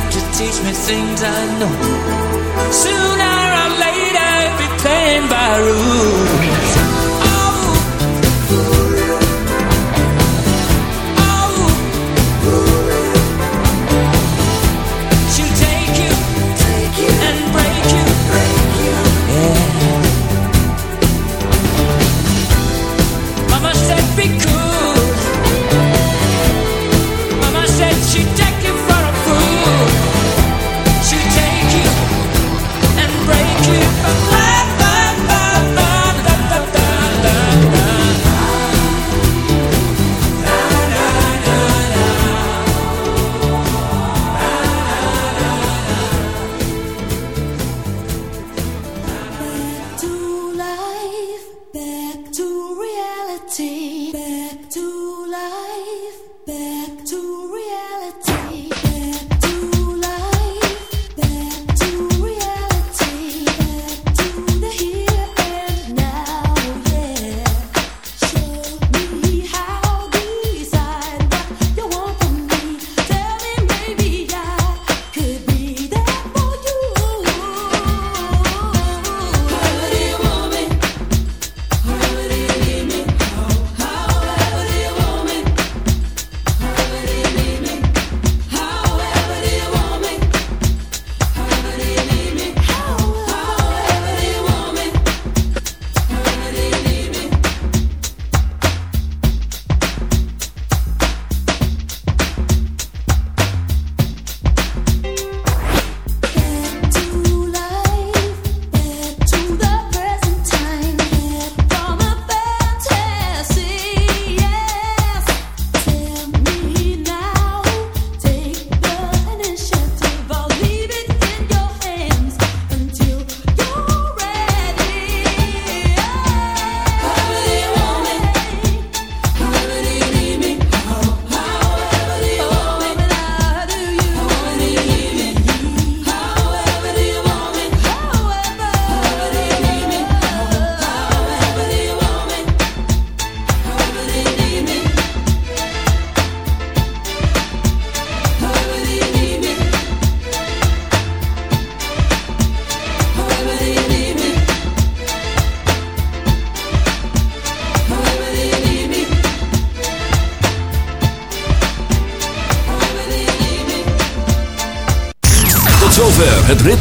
have to teach me things I know. Sooner or later, be playing by rules.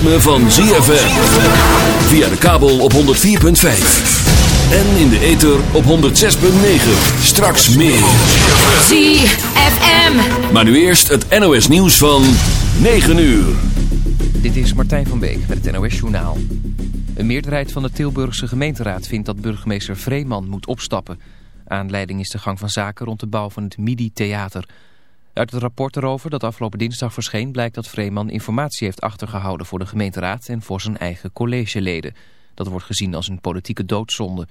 Ritme van ZFM. Via de kabel op 104.5. En in de ether op 106.9. Straks meer. ZFM. Maar nu eerst het NOS nieuws van 9 uur. Dit is Martijn van Beek met het NOS Journaal. Een meerderheid van de Tilburgse gemeenteraad vindt dat burgemeester Vreeman moet opstappen. Aanleiding is de gang van zaken rond de bouw van het MIDI-theater... Uit het rapport erover dat afgelopen dinsdag verscheen blijkt dat Vreeman informatie heeft achtergehouden voor de gemeenteraad en voor zijn eigen collegeleden. Dat wordt gezien als een politieke doodzonde.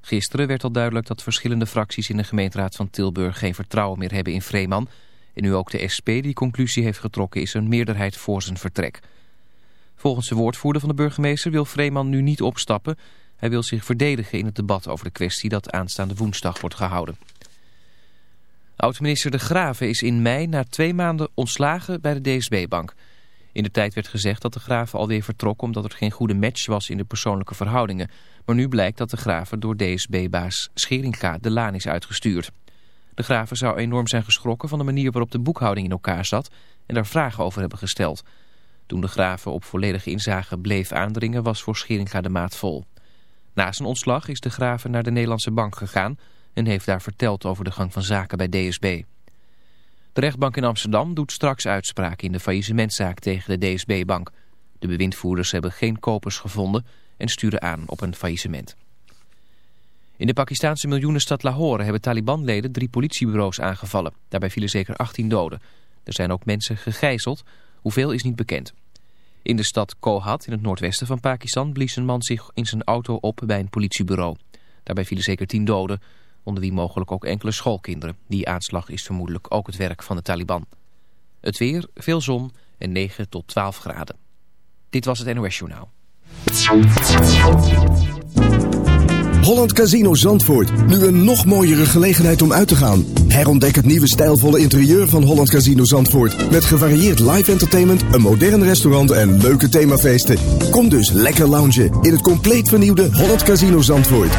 Gisteren werd al duidelijk dat verschillende fracties in de gemeenteraad van Tilburg geen vertrouwen meer hebben in Vreeman. En nu ook de SP die conclusie heeft getrokken is een meerderheid voor zijn vertrek. Volgens de woordvoerder van de burgemeester wil Vreeman nu niet opstappen. Hij wil zich verdedigen in het debat over de kwestie dat aanstaande woensdag wordt gehouden. Oud-minister De Graven is in mei na twee maanden ontslagen bij de DSB-bank. In de tijd werd gezegd dat De Graven alweer vertrok omdat er geen goede match was in de persoonlijke verhoudingen. Maar nu blijkt dat De Graven door DSB-baas Scheringa de laan is uitgestuurd. De Graven zou enorm zijn geschrokken van de manier waarop de boekhouding in elkaar zat en daar vragen over hebben gesteld. Toen De Graven op volledige inzage bleef aandringen was voor Scheringa de maat vol. Na zijn ontslag is De Graven naar de Nederlandse bank gegaan en heeft daar verteld over de gang van zaken bij DSB. De rechtbank in Amsterdam doet straks uitspraak in de faillissementzaak tegen de DSB-bank. De bewindvoerders hebben geen kopers gevonden en sturen aan op een faillissement. In de Pakistanse miljoenenstad Lahore hebben Taliban-leden drie politiebureaus aangevallen. Daarbij vielen zeker 18 doden. Er zijn ook mensen gegijzeld. Hoeveel is niet bekend. In de stad Kohat, in het noordwesten van Pakistan, blies een man zich in zijn auto op bij een politiebureau. Daarbij vielen zeker 10 doden onder wie mogelijk ook enkele schoolkinderen. Die aanslag is vermoedelijk ook het werk van de Taliban. Het weer, veel zon en 9 tot 12 graden. Dit was het NOS Journaal. Holland Casino Zandvoort. Nu een nog mooiere gelegenheid om uit te gaan. Herontdek het nieuwe stijlvolle interieur van Holland Casino Zandvoort. Met gevarieerd live entertainment, een modern restaurant en leuke themafeesten. Kom dus lekker loungen in het compleet vernieuwde Holland Casino Zandvoort.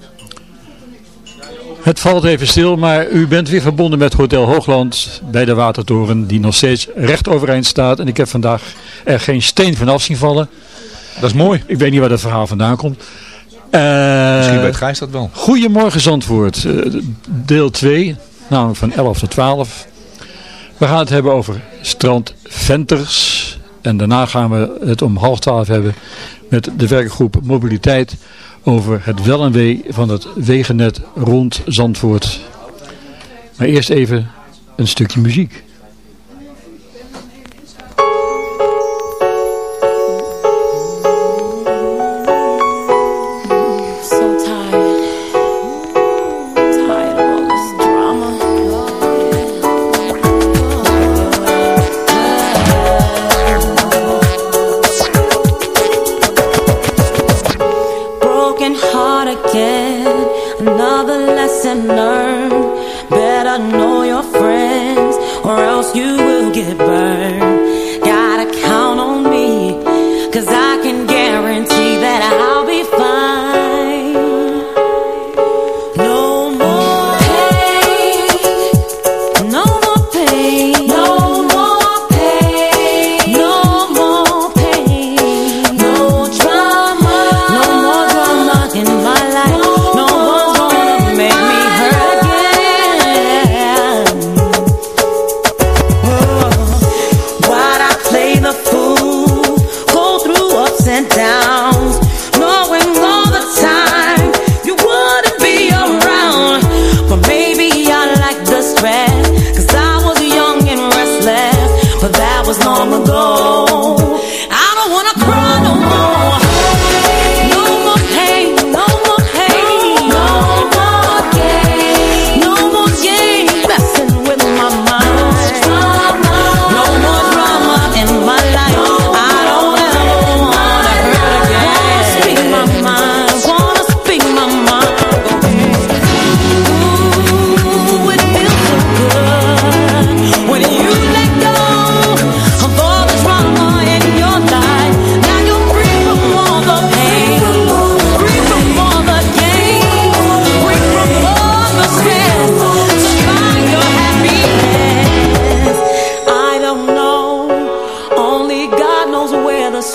valt even stil, maar u bent weer verbonden met Hotel Hoogland bij de Watertoren die nog steeds recht overeind staat. En ik heb vandaag er geen steen van af zien vallen. Dat is mooi. Ik weet niet waar dat verhaal vandaan komt. Eh, Misschien weet Gijs dat wel. Goedemorgen Zandvoort, eh, deel 2, namelijk van 11 tot 12. We gaan het hebben over strand Venters. En daarna gaan we het om half 12 hebben met de werkgroep Mobiliteit over het wel en wee van het wegennet rond Zandvoort. Maar eerst even een stukje muziek.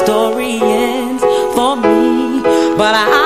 Story ends for me, but I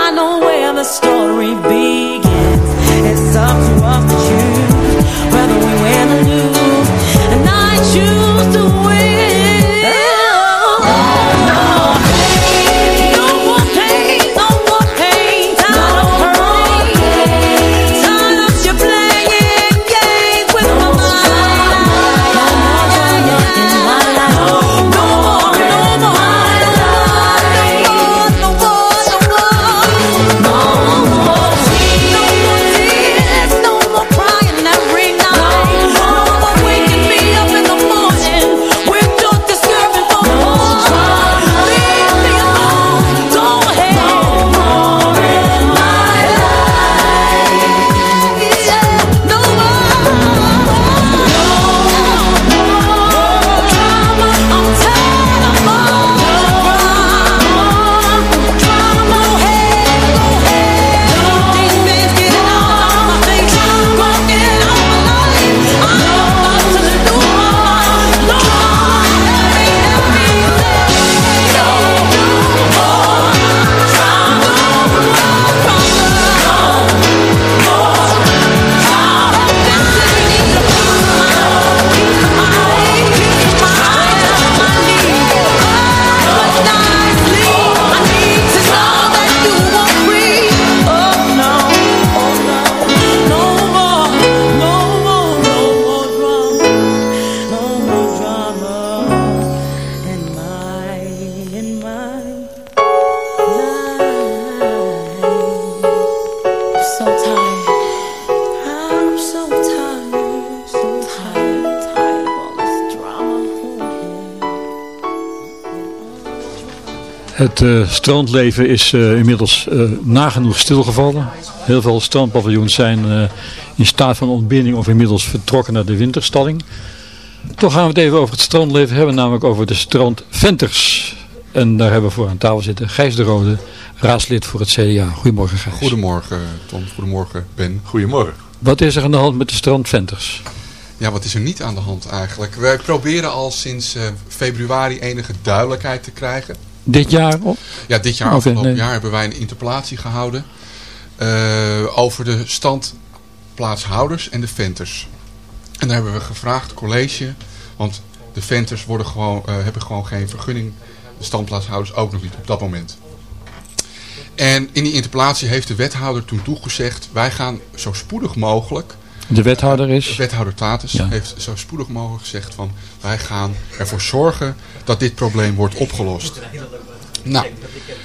Het eh, strandleven is eh, inmiddels eh, nagenoeg stilgevallen. Heel veel strandpaviljoens zijn eh, in staat van ontbinding of inmiddels vertrokken naar de winterstalling. Toch gaan we het even over het strandleven hebben, namelijk over de strandventers. En daar hebben we voor aan tafel zitten Gijs de Rode, raadslid voor het CDA. Goedemorgen Gijs. Goedemorgen Tom, goedemorgen Ben. Goedemorgen. Wat is er aan de hand met de strandventers? Ja, wat is er niet aan de hand eigenlijk? Wij proberen al sinds eh, februari enige duidelijkheid te krijgen. Dit jaar? Of? Ja, dit jaar, Of, afgelopen nee. jaar hebben wij een interpellatie gehouden eh, over de standplaatshouders en de venters. En daar hebben we gevraagd, college, want de venters worden gewoon, eh, hebben gewoon geen vergunning. De standplaatshouders ook nog niet op dat moment. En in die interpellatie heeft de wethouder toen toegezegd, wij gaan zo spoedig mogelijk De wethouder is? Wethouder Tatus Ja. heeft zo spoedig mogelijk gezegd van wij gaan ervoor zorgen dat dit probleem wordt opgelost. Nou,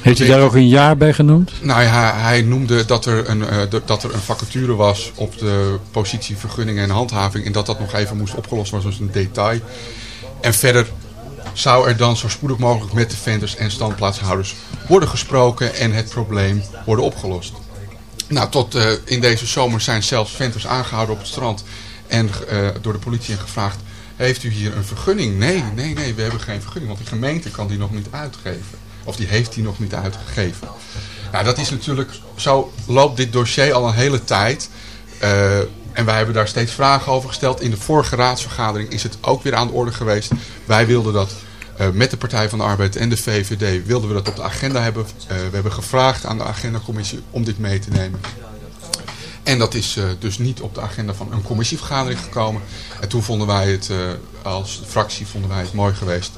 Heeft u daar ook een jaar bij genoemd? nou ja, hij noemde dat er, een, eh, dat er een vacature was op de positie vergunningen en handhaving en dat dat nog even moest opgelost worden, zoals een detail. En verder zou er dan zo spoedig mogelijk met de vendors en standplaatshouders worden gesproken en het probleem worden opgelost. Nou, tot eh, in deze zomer zijn zelfs venters aangehouden op het strand en eh, door de politie en gevraagd, heeft u hier een vergunning? Nee, nee, nee, we hebben geen vergunning, want de gemeente kan die nog niet uitgeven. Of die heeft die nog niet uitgegeven. Nou, dat is natuurlijk, zo loopt dit dossier al een hele tijd. Eh, en wij hebben daar steeds vragen over gesteld. In de vorige raadsvergadering is het ook weer aan de orde geweest. Wij wilden dat eh, met de Partij van de Arbeid en de VVD wilden we dat op de agenda hebben. Eh, we hebben gevraagd aan de agendacommissie om dit mee te nemen. En dat is eh, dus niet op de agenda van een commissievergadering gekomen. En toen vonden wij het, eh, als fractie vonden wij het mooi geweest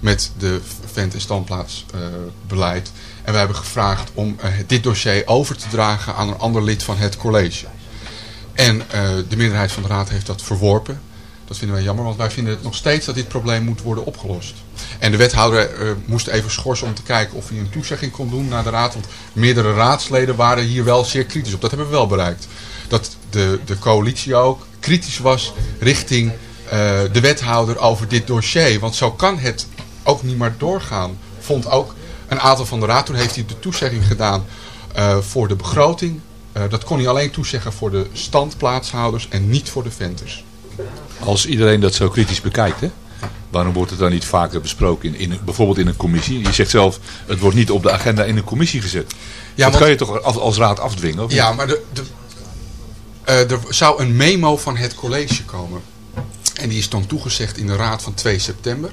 met de vent- en standplaatsbeleid. en wij hebben gevraagd om eh, dit dossier over te dragen aan een ander lid van het college. En eh, de meerderheid van de raad heeft dat verworpen. Dat vinden wij jammer, want wij vinden het nog steeds dat dit probleem moet worden opgelost. En de wethouder eh, moest even schorsen om te kijken of hij een toezegging kon doen naar de raad. Want meerdere raadsleden waren hier wel zeer kritisch op. Dat hebben we wel bereikt. Dat de, de coalitie ook kritisch was richting eh, de wethouder over dit dossier. Want zo kan het ook niet meer doorgaan. Vond ook een aantal van de raad. Toen heeft hij de toezegging gedaan eh, voor de begroting. Dat kon hij alleen toezeggen voor de standplaatshouders en niet voor de venters. Als iedereen dat zo kritisch bekijkt, hè? waarom wordt het dan niet vaker besproken, in, in, bijvoorbeeld in een commissie? Je zegt zelf, het wordt niet op de agenda in een commissie gezet. Ja, dat want- kan je toch als, als raad afdwingen? Of Ja, niet? maar de, de, eh, er zou een memo van het college komen. En die is dan toegezegd in de raad van 2 september.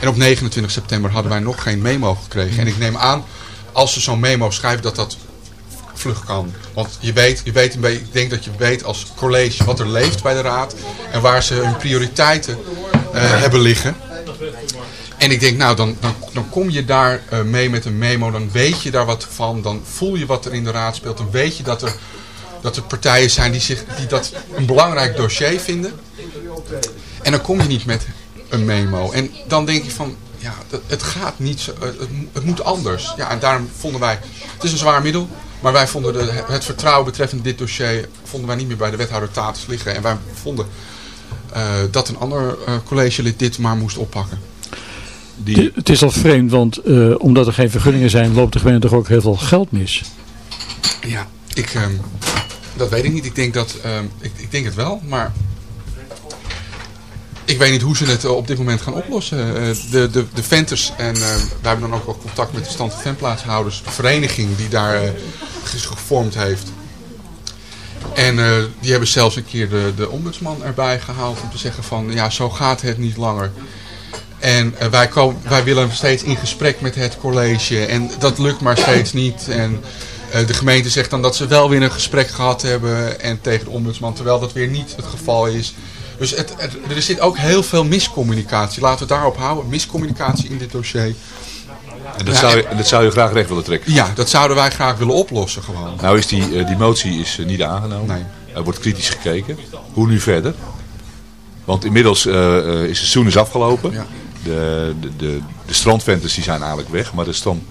En op 29 september hadden wij nog geen memo gekregen. En ik neem aan, als ze zo'n memo schrijven, dat dat vlug kan. Want je weet, je weet ik denk dat je weet als college wat er leeft bij de raad. En waar ze hun prioriteiten eh, hebben liggen. En ik denk, nou, dan, dan, dan kom je daar eh, mee met een memo. Dan weet je daar wat van. Dan voel je wat er in de raad speelt. Dan weet je dat er, dat er partijen zijn die, zich, die dat een belangrijk dossier vinden. En dan kom je niet met een memo. En dan denk je van, ja, het gaat niet zo, het moet anders. Ja, en daarom vonden wij, het is een zwaar middel. Maar wij vonden de, het vertrouwen betreffende dit dossier, vonden wij niet meer bij de wethouder Tatus liggen. En wij vonden eh, dat een ander eh, collegelid dit maar moest oppakken. Het- Het is al vreemd, want eh, omdat er geen vergunningen zijn, loopt de gemeente toch ook heel veel geld mis. Ja, ik, ehm, dat weet ik niet. Ik denk, dat, ehm, ik, ik denk het wel, maar ik weet niet hoe ze het eh, op dit moment gaan oplossen. Eh, de, de, de venters, en eh, wij hebben dan ook wel contact met de stand van ventplaatshouders, de vereniging die daar is gevormd heeft. En die hebben zelfs een keer de, de ombudsman erbij gehaald om te zeggen van ja, zo gaat het niet langer. En wij, komen, wij willen steeds in gesprek met het college en dat lukt maar steeds niet. En de gemeente zegt dan dat ze wel weer een gesprek gehad hebben en tegen de ombudsman, terwijl dat weer niet het geval is. Dus het, het- er zit ook heel veel miscommunicatie. Laten we daarop houden. Miscommunicatie in dit dossier. En dat, Ja, zou je, dat zou je graag recht willen trekken. Ja, dat zouden wij graag willen oplossen gewoon. Nou is die, eh, die motie is eh, niet aangenomen. Er wordt kritisch gekeken. Hoe nu verder? Want inmiddels eh, is het seizoen is afgelopen. De, de, de, de strandventers die zijn eigenlijk weg. Maar de, strand,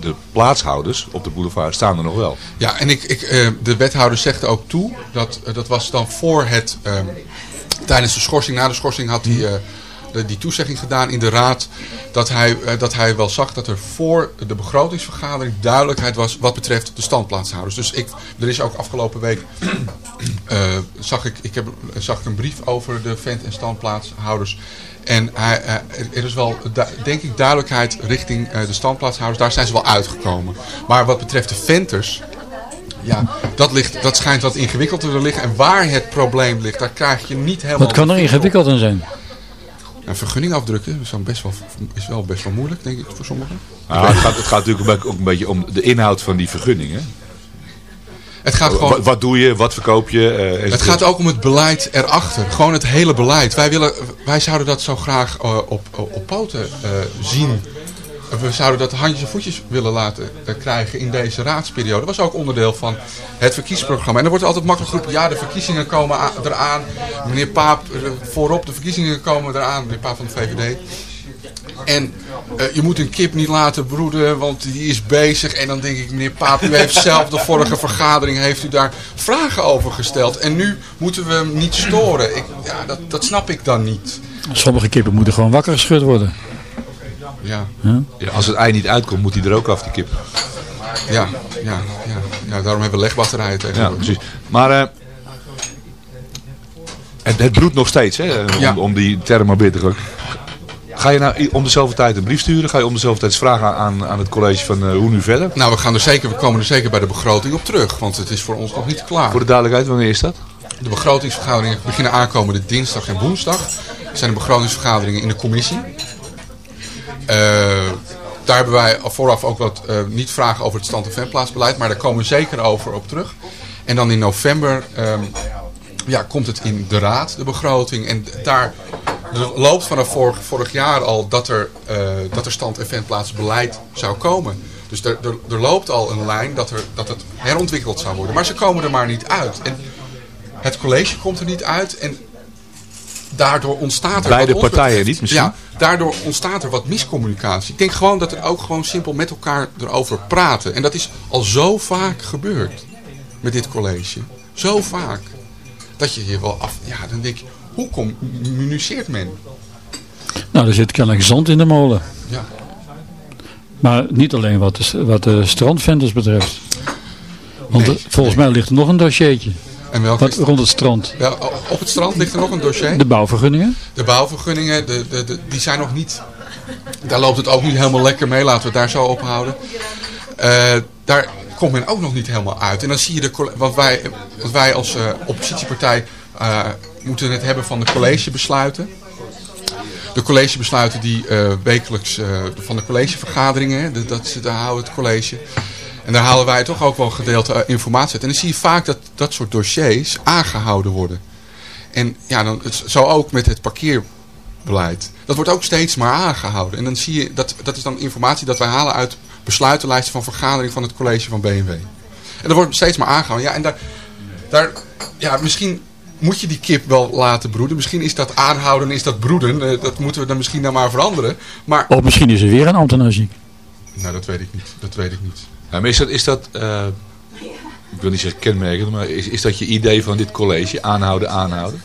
de plaatshouders op de boulevard staan er nog wel. Ja, en ik, ik, de wethouder zegt ook toe, dat, dat was dan voor het, ehm, tijdens de schorsing, na de schorsing had hij, eh, de- die toezegging gedaan in de raad dat hij, eh, dat hij wel zag dat er voor de begrotingsvergadering duidelijkheid was wat betreft de standplaatshouders. Dus ik, er is ook afgelopen week eh, zag, ik, ik heb, zag ik een brief over de vent- en standplaatshouders. En hij, er is wel, denk ik, duidelijkheid richting de standplaatshouders. Daar zijn ze wel uitgekomen. Maar wat betreft de venters, ja, dat, ligt, dat schijnt wat ingewikkelder te liggen. En waar het probleem ligt, daar krijg je niet helemaal... Wat kan er ingewikkeld aan zijn? Een vergunning afdrukken is, dan best wel, is wel best wel moeilijk, denk ik, voor sommigen. Nou, het, gaat, het gaat natuurlijk ook een- beetje om de inhoud van die vergunningen. Het gaat gewoon... Wat, wat doe je, wat verkoop je? eh, Het gaat ook om het beleid erachter. Gewoon het hele beleid. Wij, willen, wij zouden dat zo graag eh, op, op poten eh, zien. We zouden dat handjes en voetjes willen laten eh, krijgen in deze raadsperiode. Dat was ook onderdeel van het verkiezingsprogramma. En er wordt altijd makkelijk geroepen, ja de verkiezingen komen eraan. Meneer Paap, eh, voorop de verkiezingen komen eraan. Meneer Paap van de VVD. En eh, je moet een kip niet laten broeden, want die is bezig. En dan denk ik, meneer Paap, u heeft zelf de vorige vergadering, heeft u daar vragen over gesteld. En nu moeten we hem niet storen. Ik, ja, dat, dat snap ik dan niet. Sommige kippen moeten gewoon wakker geschud worden. Ja, Ja, als het ei niet uitkomt, moet hij er ook af, die kip. ja, ja, ja, ja daarom hebben we legbatterijen Ja, tegenwoordig. precies. Maar eh, het, het broedt nog steeds, hè, om, Ja. om die term maar bitter te. Ga je nou om de zoveel tijd een brief sturen? Ga je om de zoveel tijd vragen aan, aan het college van eh, hoe nu verder? Nou, we, gaan er zeker, we komen er zeker bij de begroting op terug, want het is voor ons nog niet klaar. Voor de duidelijkheid, wanneer is dat? De begrotingsvergaderingen beginnen aankomende dinsdag en woensdag. Er zijn de begrotingsvergaderingen in de commissie. Eh, daar hebben wij vooraf ook wat eh, niet vragen over het stand- en ventplaatsbeleid, maar daar komen we zeker over op terug. En dan in november ehm, ja, komt het in de raad, de begroting. En daar loopt vanaf vorig, vorig jaar al dat er, eh, dat er stand- en ventplaatsbeleid zou komen. Dus er, er, er loopt al een lijn dat, er, dat het herontwikkeld zou worden. Maar ze komen er maar niet uit. En het college komt er niet uit. En daardoor ontstaat er... Beide partijen niet misschien? Ja, daardoor ontstaat er wat miscommunicatie. Ik denk gewoon dat er ook gewoon simpel met elkaar erover praten. En dat is al zo vaak gebeurd met dit college. Zo vaak. Dat je je wel af... Ja, dan denk je, hoe communiceert men? Nou, er zit kennelijk zand in de molen. Ja. Maar niet alleen wat de, wat de strandventers betreft. Want volgens mij ligt er nog een dossiertje. En welke Wat, dat? rond het strand. Ja, op het strand ligt er nog een dossier. De bouwvergunningen. De bouwvergunningen, de, de, de- die zijn nog niet... Daar loopt het ook niet helemaal lekker mee. Laten we het daar zo ophouden. Eh, daar komt men ook nog niet helemaal uit. En dan zie je de... Want wij, want wij als eh, oppositiepartij eh, moeten het hebben van de collegebesluiten. De collegebesluiten die wekelijks van de collegevergaderingen, de- dat, is- daar houden het college. En daar halen wij toch ook wel gedeelte eh, informatie uit. En dan zie je vaak dat dat soort dossiers aangehouden worden. En ja, dan, het- zo ook met het parkeerbeleid. Dat wordt ook steeds maar aangehouden. En dan zie je, dat, dat is dan informatie dat wij halen uit besluitenlijsten van vergadering van het college van BMW. En dat wordt steeds maar aangehouden. Ja, en daar, daar, ja, misschien moet je die kip wel laten broeden. Misschien is dat aanhouden, is dat broeden. Eh, dat moeten we dan misschien dan maar veranderen. Maar, Of misschien is er weer een ziek. nou, dat weet ik niet. Dat weet ik niet. Maar is dat, is dat eh, ik wil niet zeggen kenmerkend, maar is, is dat je idee van dit college? Aanhouden, aanhouden?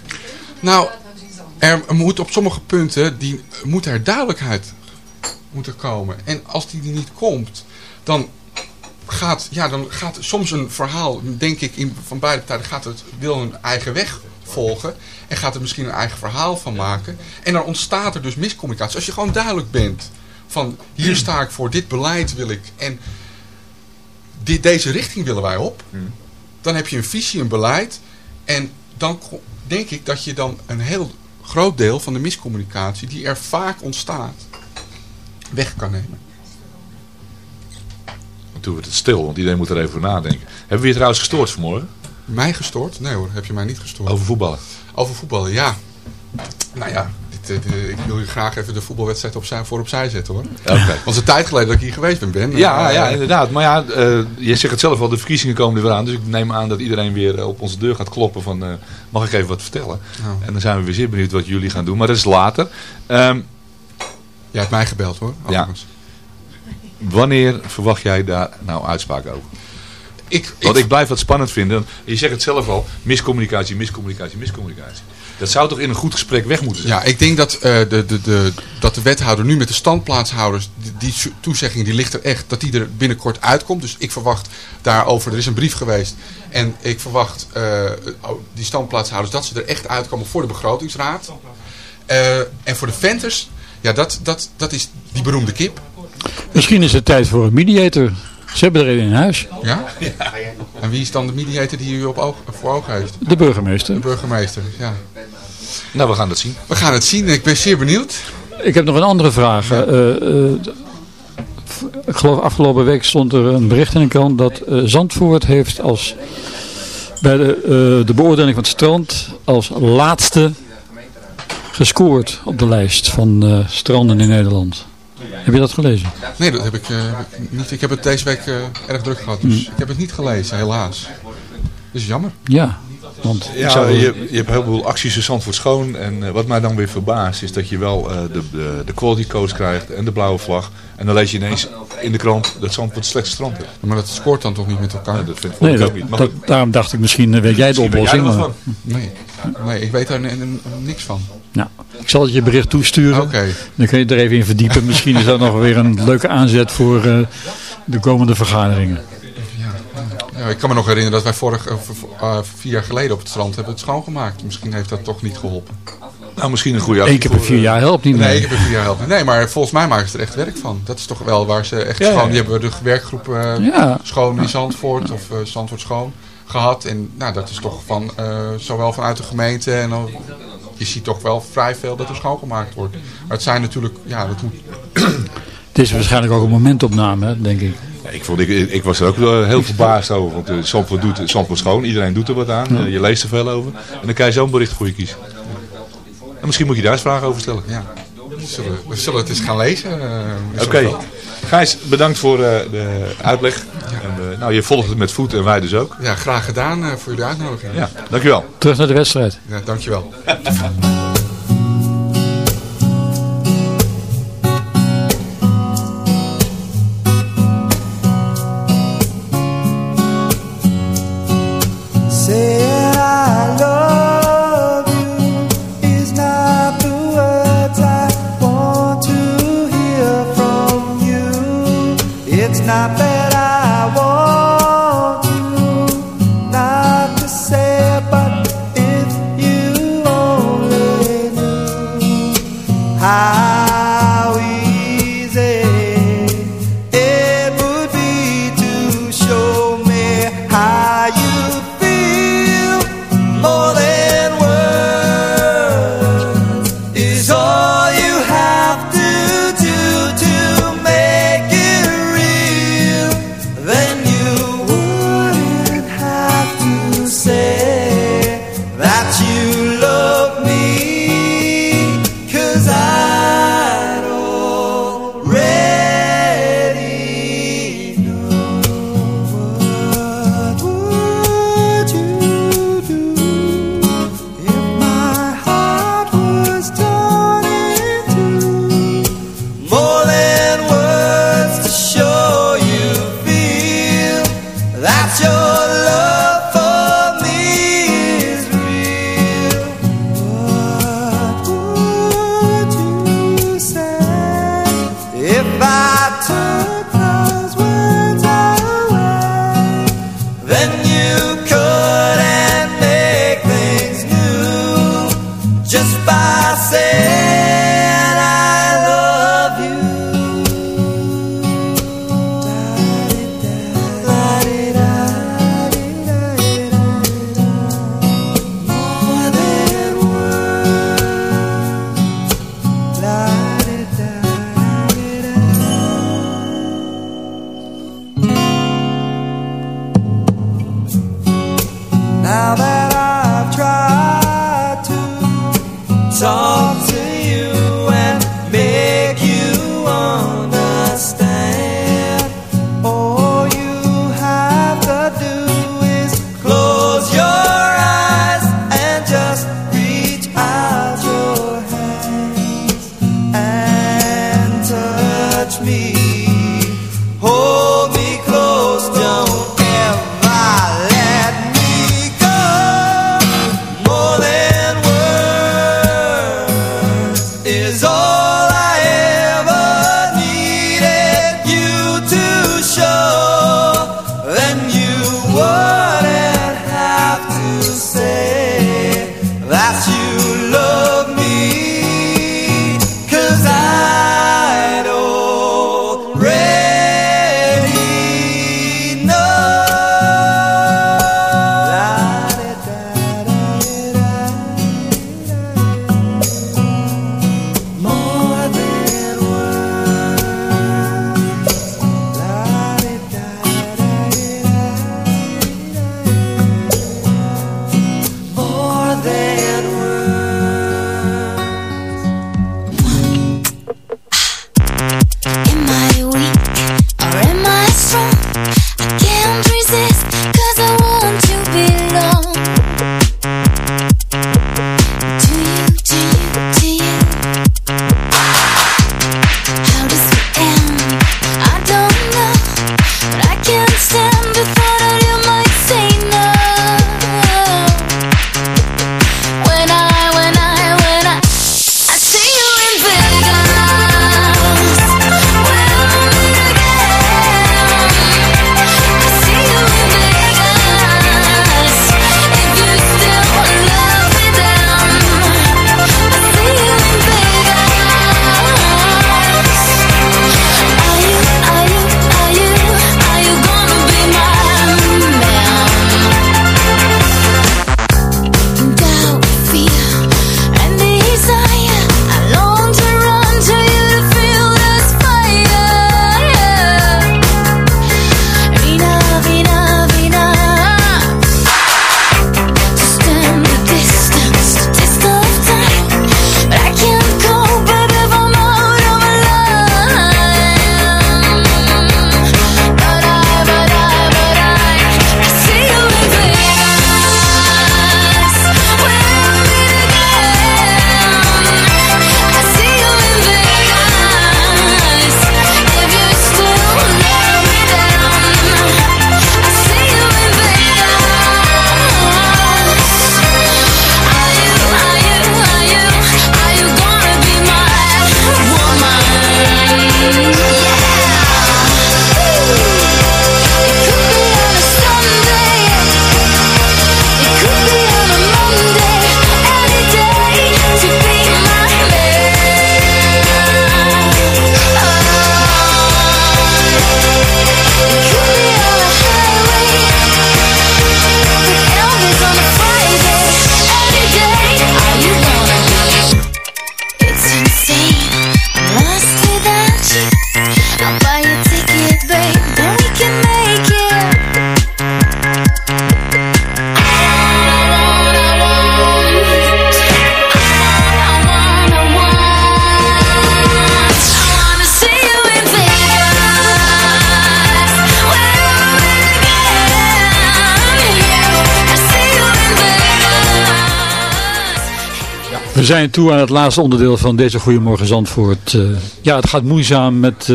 Nou, er moet op sommige punten die, moet er duidelijkheid moeten komen. En als die er niet komt, dan gaat, ja, dan gaat soms een verhaal, denk ik, in, van beide partijen, gaat het, wil een eigen weg volgen. En gaat er misschien een eigen verhaal van maken. En dan ontstaat er dus miscommunicatie. Als je gewoon duidelijk bent van, hier sta ik voor, dit beleid wil ik. En deze richting willen wij op. Dan heb je een visie, een beleid. En dan denk ik dat je dan een heel groot deel van de miscommunicatie die er vaak ontstaat, weg kan nemen. Toen wordt het stil, want iedereen moet er even over nadenken. Hebben we je trouwens gestoord vanmorgen? Mij gestoord? Nee hoor, heb je mij niet gestoord. Over voetballen? Over voetballen, ja. Nou ja, ik wil je graag even de voetbalwedstrijd opzij, voor opzij zetten hoor. Oké. Want het is een tijd geleden dat ik hier geweest ben, Ben. Ja, Eh, ja, inderdaad. Maar ja, eh, je zegt het zelf al, de verkiezingen komen er weer aan. Dus ik neem aan dat iedereen weer eh, op onze deur gaat kloppen van, mag ik even wat vertellen? En dan zijn we weer zeer benieuwd wat jullie gaan doen. Maar dat is later. Ehm, Jij hebt mij gebeld hoor. ja. Wanneer verwacht jij daar nou uitspraak over? Ik, Want ik blijf het spannend vinden. Je zegt het zelf al, miscommunicatie, miscommunicatie, miscommunicatie. Dat zou toch in een goed gesprek weg moeten zijn? Ja, ik denk dat, eh, de, de, de, dat de wethouder nu met de standplaatshouders, die, toezegging die ligt er echt, dat die er binnenkort uitkomt. Dus ik verwacht daarover, er is een brief geweest. En ik verwacht eh, oh, die standplaatshouders dat ze er echt uitkomen voor de begrotingsraad. Eh, en voor de venters, ja, dat, dat, dat is die beroemde kip. Misschien is het tijd voor een mediator. Ze hebben er een in huis. Ja? En wie is dan de mediator die u op oog, voor ogen heeft? De burgemeester. De burgemeester, ja. Nou, we gaan het zien. We gaan het zien. Ik ben zeer benieuwd. Ik heb nog een andere vraag. Eh, eh, ik geloof afgelopen week stond er een bericht in de krant dat eh, Zandvoort heeft als bij de, eh, de beoordeling van het strand als laatste gescoord op de lijst van eh, stranden in Nederland. Heb je dat gelezen? Nee, dat heb ik, eh, niet. Ik heb het deze week eh, erg druk gehad, dus ik heb het niet gelezen, helaas. Dus jammer. Ja, want ik Ja, zou- je, je hebt heel veel acties in Zandvoort schoon. En eh, wat mij dan weer verbaast is dat je wel eh, de, de, de quality codes krijgt en de blauwe vlag. En dan lees je ineens in de krant dat Zandvoort het slechtste strand heeft. Maar dat scoort dan toch niet met elkaar? dat vind Nee, ik dat, ook niet. Dat- daarom dacht ik misschien eh, weet jij de jij er oplossing. maar- Nee, nee ik weet daar niks van. Nou, ik zal het je bericht toesturen. Dan kun je er even in verdiepen. Misschien is dat nog weer een leuke aanzet voor eh, de komende vergaderingen. Ja, ik kan me nog herinneren dat wij vorig, eh, eh, vier jaar geleden op het strand hebben het schoongemaakt. Misschien heeft dat toch niet geholpen. Nou, misschien een goede Eén keer per vier jaar helpt niet Nee, meer. ik heb er vier jaar helpen. Nee, maar volgens mij maken ze er echt werk van. Dat is toch wel waar ze echt schoon... Die hebben de werkgroep eh, Ja. Schoon in Zandvoort of eh, Zandvoort Schoon gehad. En nou, dat is toch van, eh, zowel vanuit de gemeente en dan, je ziet toch wel vrij veel dat er schoongemaakt wordt. Maar het zijn natuurlijk, ja, dat moet... Het is waarschijnlijk ook een momentopname, denk ik. Ja, ik, vond, ik, ik was er ook heel verbaasd over. Want uh, Zandvoort doet Zandvoort schoon. Iedereen doet er wat aan. Ja. Uh, je leest er veel over. En dan kan je zo'n bericht voor je kiezen. En misschien moet je daar eens vragen over stellen. Ja. We zullen, we zullen het eens gaan lezen. eh, Oké. Okay. Gijs, bedankt voor uh, de uitleg. Ja. En, uh, nou, je volgt het met voet en wij dus ook. Ja, graag gedaan uh, voor jullie uitnodiging. Ja, dankjewel. Terug naar de wedstrijd. Ja, dankjewel. zijn toe aan het laatste onderdeel van deze Goedemorgen Zandvoort. Eh, ja, het gaat moeizaam met eh,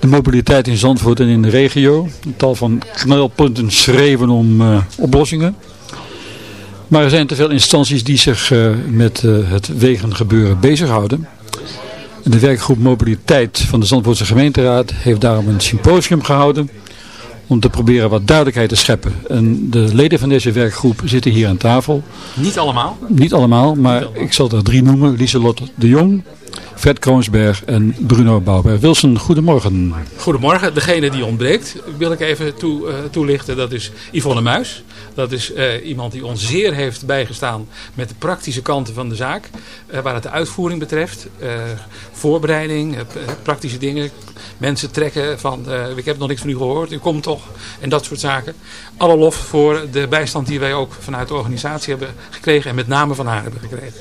de mobiliteit in Zandvoort en in de regio. Een tal van knelpunten schreven om eh, oplossingen. Maar er zijn te veel instanties die zich met het wegengebeuren bezighouden. En de werkgroep Mobiliteit van de Zandvoortse gemeenteraad heeft daarom een symposium gehouden om te proberen wat duidelijkheid te scheppen. En de leden van deze werkgroep zitten hier aan tafel. Niet allemaal. Niet allemaal, maar ik zal er drie noemen. Lieselot de Jong, Fred Kroonsberg en Bruno Bouwberg. Wilson, goedemorgen. Goedemorgen. Degene die ontbreekt wil ik even toe, eh, toelichten. Dat is Yvonne Muis. Dat is eh, iemand die ons zeer heeft bijgestaan met de praktische kanten van de zaak. eh, waar het de uitvoering betreft. eh, voorbereiding, praktische dingen. Mensen trekken van ik heb nog niks van u gehoord, u komt toch. En dat soort zaken. Alle lof voor de bijstand die wij ook vanuit de organisatie hebben gekregen. En met name van haar hebben gekregen.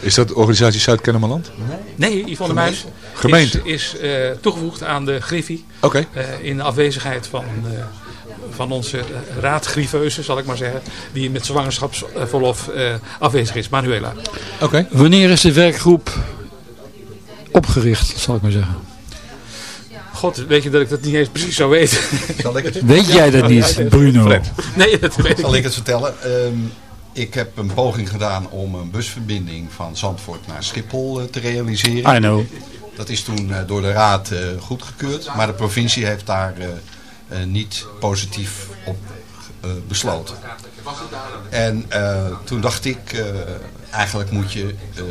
Is dat de organisatie Zuid-Kennemerland? Nee, Yvonne Muis Gemeente. is, is toegevoegd aan de Griffie. Oké. In de afwezigheid van, van onze uh, raadgriffeuse, zal ik maar zeggen. Die met zwangerschapsverlof eh, afwezig is. Manuela. Oké. Wanneer is de werkgroep opgericht, zal ik maar zeggen? God, weet je dat ik dat niet eens precies zou weten. Zal ik het Weet jij dat niet, Bruno? Nee, dat weet ik Zal ik het vertellen? Ehm, ik heb een poging gedaan om een busverbinding van Zandvoort naar Schiphol eh, te realiseren. I know. Dat is toen eh, door de raad eh, goedgekeurd, maar de provincie heeft daar eh, eh, niet positief op eh, besloten. En eh, toen dacht ik, eh, eigenlijk moet je, eh,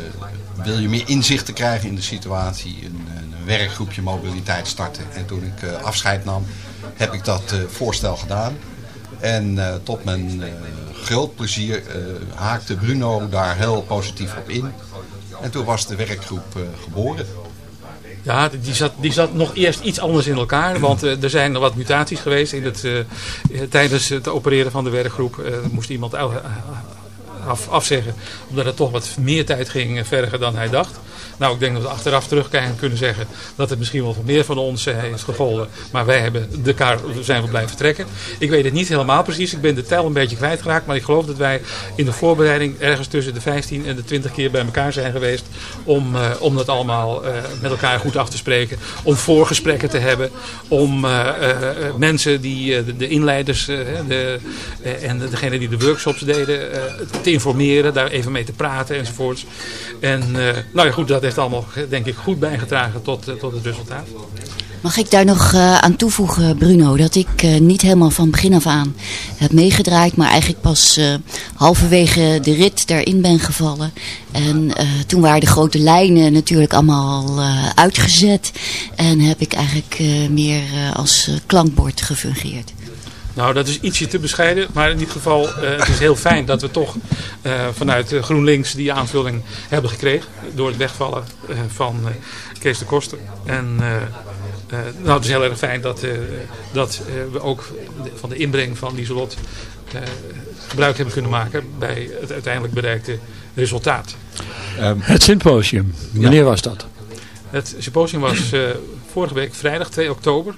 wil je meer inzichten krijgen in de situatie, een, een werkgroepje mobiliteit starten. En toen ik eh, afscheid nam, heb ik dat eh, voorstel gedaan. En eh, tot mijn eh, groot plezier eh, haakte Bruno daar heel positief op in. En toen was de werkgroep eh, geboren. Ja, die zat, die zat nog eerst iets anders in elkaar. Want eh, er zijn wat mutaties geweest in het, eh, eh, tijdens het opereren van de werkgroep. eh, moest iemand af, afzeggen. Omdat het toch wat meer tijd ging vergen dan hij dacht. Nou, ik denk dat we achteraf terugkijken en kunnen zeggen dat het misschien wel voor meer van ons eh, is gegolden. Maar wij hebben de kaart, zijn we blijven vertrekken. Ik weet het niet helemaal precies. Ik ben de tel een beetje kwijtgeraakt. Maar ik geloof dat wij in de voorbereiding ergens tussen de 15 en de 20 keer bij elkaar zijn geweest. Om, eh, om dat allemaal eh, met elkaar goed af te spreken. Om voorgesprekken te hebben. Om mensen die de, de inleiders de, en degene die de workshops deden te informeren. Daar even mee te praten enzovoorts. En nou ja goed, dat heeft allemaal denk ik goed bijgedragen tot, eh, tot het resultaat. Mag ik daar nog eh, aan toevoegen, Bruno, dat ik eh, niet helemaal van begin af aan heb meegedraaid, maar eigenlijk pas halverwege de rit daarin ben gevallen. En toen waren de grote lijnen natuurlijk allemaal al uitgezet en heb ik eigenlijk meer als klankbord gefungeerd. Nou, dat is ietsje te bescheiden. Maar in ieder geval, eh, het is heel fijn dat we toch eh, vanuit eh, GroenLinks die aanvulling hebben gekregen. Door het wegvallen eh, van eh, Kees de Koster. En eh, eh, nou, het is heel erg fijn dat, eh, dat eh, we ook van de inbreng van Lieselot eh, gebruik hebben kunnen maken bij het uiteindelijk bereikte resultaat. Het symposium, wanneer was dat? Het symposium was eh, vorige week vrijdag 2 oktober.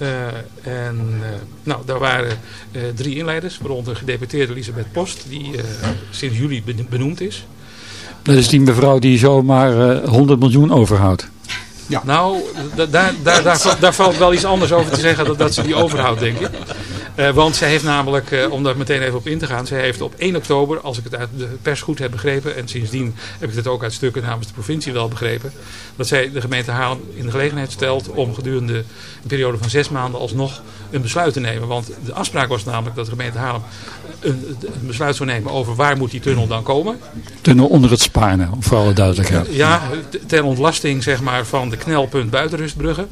Eh, en eh, nou, daar waren eh, drie inleiders, waaronder gedeputeerde Elisabeth Post, die sinds juli ben- benoemd is. Dat is die mevrouw die zomaar eh 100 miljoen overhoudt. Ja. Nou, da- daar, daar, daar, valt- daar valt wel iets anders over te zeggen dan dat ze die overhoudt, denk ik. Eh, want zij heeft namelijk, eh, om daar meteen even op in te gaan, zij heeft op 1 oktober, als ik het uit de pers goed heb begrepen, en sindsdien heb ik het ook uit stukken namens de provincie wel begrepen, dat zij de gemeente Haarlem in de gelegenheid stelt om gedurende een periode van zes maanden alsnog een besluit te nemen. Want de afspraak was namelijk dat de gemeente Haarlem een, een besluit zou nemen over waar moet die tunnel dan komen. Tunnel onder het Spaarne, voor alle duidelijkheid. Ja, ter ontlasting zeg maar, van de knelpunt buitenrustbruggen.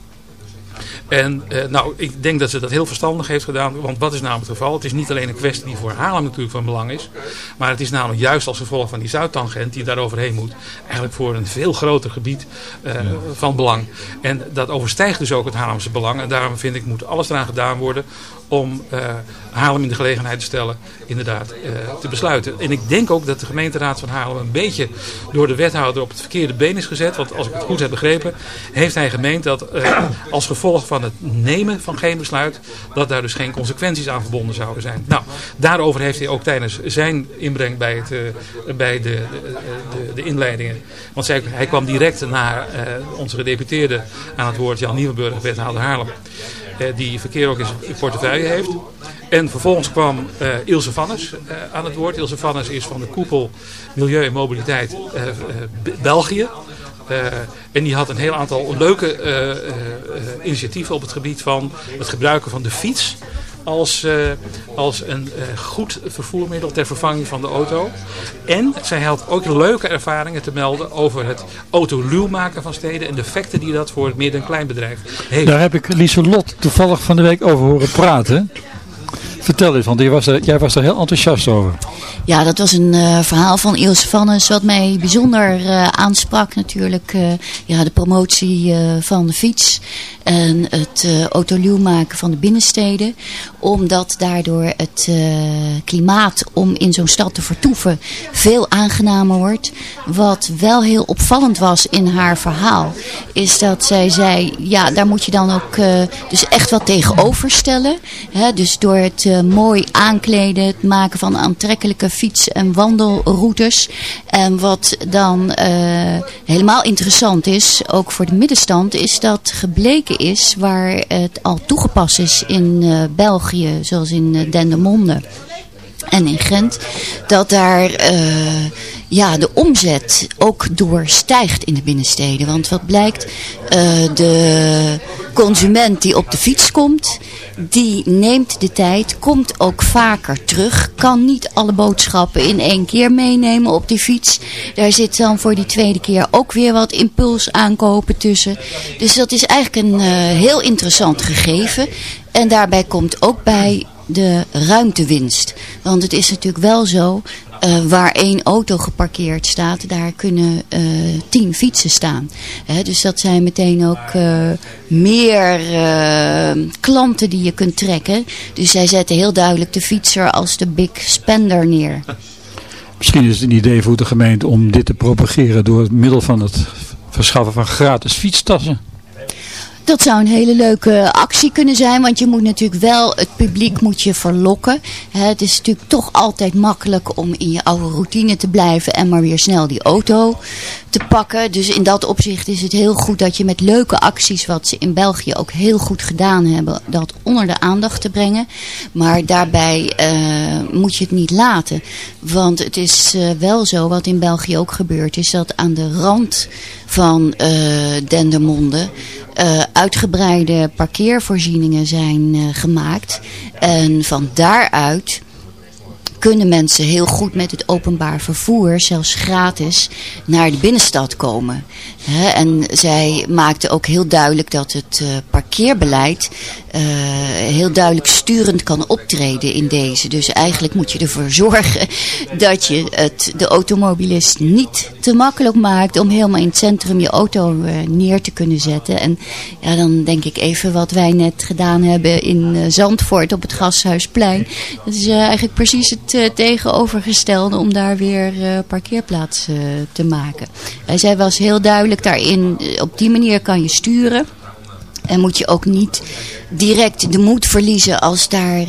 En eh, nou, ik denk dat ze dat heel verstandig heeft gedaan. Want wat is namelijk het geval? Het is niet alleen een kwestie die voor Haarlem natuurlijk van belang is. Maar het is namelijk juist als gevolg van die Zuidtangent die daar overheen moet. Eigenlijk voor een veel groter gebied eh, van belang. En dat overstijgt dus ook het Haarlemse belang. En daarom vind ik moet alles eraan gedaan worden om uh, Haarlem in de gelegenheid te stellen inderdaad uh, te besluiten. En ik denk ook dat de gemeenteraad van Haarlem een beetje door de wethouder op het verkeerde been is gezet. Want als ik het goed heb begrepen, heeft hij gemeend dat uh, als gevolg van het nemen van geen besluit, dat daar dus geen consequenties aan verbonden zouden zijn. Nou, daarover heeft hij ook tijdens zijn inbreng bij, het, bij de, de, de, de, inleidingen. Want zij, hij kwam direct naar onze gedeputeerde aan het woord, Jan Nieuwenburg, wethouder Haarlem die verkeer ook in zijn portefeuille heeft. En vervolgens kwam uh, Ilse Vannes uh, aan het woord. Ilse Vannes is van de koepel Milieu en Mobiliteit België. en die had een heel aantal leuke initiatieven op het gebied van het gebruiken van de fiets als, uh, als een uh, goed vervoermiddel ter vervanging van de auto. En zij had ook leuke ervaringen te melden over het autoluw maken van steden en de effecten die dat voor het midden- en kleinbedrijf heeft. Daar heb ik Lieselot toevallig van de week over horen praten. Vertel eens, want jij was, er, jij was er heel enthousiast over. Ja, dat was een uh, verhaal van Ilse Vannes wat mij bijzonder uh, aansprak natuurlijk. Uh, ja, de promotie van de fiets en het autoluw maken van de binnensteden. Omdat daardoor het klimaat om in zo'n stad te vertoeven veel aangenamer wordt. Wat wel heel opvallend was in haar verhaal is dat zij zei, ja daar moet je dan ook dus echt wat tegenover stellen. Hè? Dus door het mooi aankleden, het maken van aantrekkelijke fiets- en wandelroutes. En wat dan uh, helemaal interessant is, ook voor de middenstand, is dat gebleken is waar het al toegepast is in uh, België, zoals in uh, Dendermonde en in Gent, dat daar uh, ja, de omzet ook doorstijgt in de binnensteden. Want wat blijkt, uh, de consument die op de fiets komt, die neemt de tijd, komt ook vaker terug, kan niet alle boodschappen in één keer meenemen op die fiets. Daar zit dan voor die tweede keer ook weer wat impuls aankopen tussen. Dus dat is eigenlijk een uh, heel interessant gegeven. En daarbij komt ook bij de ruimtewinst. Want het is natuurlijk wel zo, uh, waar één auto geparkeerd staat, daar kunnen uh, tien fietsen staan. Dus dat zijn meteen ook uh, meer klanten die je kunt trekken. Dus zij zetten heel duidelijk de fietser als de big spender neer. Misschien is het een idee voor de gemeente om dit te propageren door het middel van het verschaffen van gratis fietstassen. Dat zou een hele leuke actie kunnen zijn, want je moet natuurlijk wel het publiek moet je verlokken. Het is natuurlijk toch altijd makkelijk om in je oude routine te blijven en maar weer snel die auto pakken. Dus in dat opzicht is het heel goed dat je met leuke acties, wat ze in België ook heel goed gedaan hebben, dat onder de aandacht te brengen. Maar daarbij uh, moet je het niet laten. Want het is uh, wel zo, wat in België ook gebeurt, is dat aan de rand van uh, Dendermonde uitgebreide parkeervoorzieningen zijn gemaakt. En van daaruit kunnen mensen heel goed met het openbaar vervoer, zelfs gratis, naar de binnenstad komen. En zij maakte ook heel duidelijk dat het uh, parkeerbeleid uh, heel duidelijk sturend kan optreden in deze. Dus eigenlijk moet je ervoor zorgen dat je het de automobilist niet te makkelijk maakt om helemaal in het centrum je auto uh, neer te kunnen zetten. En ja, dan denk ik even wat wij net gedaan hebben in Zandvoort op het Gasthuisplein. Dat is eigenlijk precies het uh, tegenovergestelde om daar weer uh, parkeerplaats uh, te maken. Hij zei was heel duidelijk daarin, op die manier kan je sturen. En moet je ook niet direct de moed verliezen als daar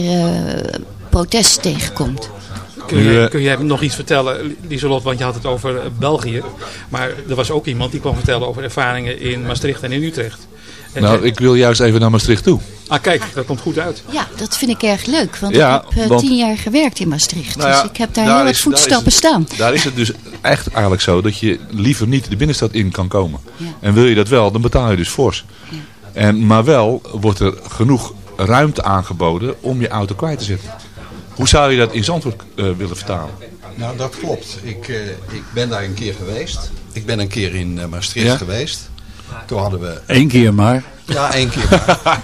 protest tegenkomt. Kun jij, kun jij nog iets vertellen, Lieselot, want je had het over België. Maar er was ook iemand die kwam vertellen over ervaringen in Maastricht en in Utrecht. Nou, ik wil juist even naar Maastricht toe. Ah, kijk, dat komt goed uit. Ja, dat vind ik erg leuk, want ja, ik heb uh, want, tien jaar gewerkt in Maastricht. Nou ja, dus ik heb daar, daar heel wat is, voetstappen daar is, staan. Daar is het dus echt eigenlijk zo dat je liever niet de binnenstad in kan komen. Ja. En wil je dat wel, dan betaal je dus fors. Ja. En, maar wel wordt er genoeg ruimte aangeboden om je auto kwijt te zetten. Hoe zou je dat in Zandvoort uh, willen vertalen? Nou, dat klopt. Ik, uh, ik ben daar een keer geweest. Ik ben een keer in Maastricht ja? geweest. Toen hadden we... Eén keer maar. Ja, één keer maar.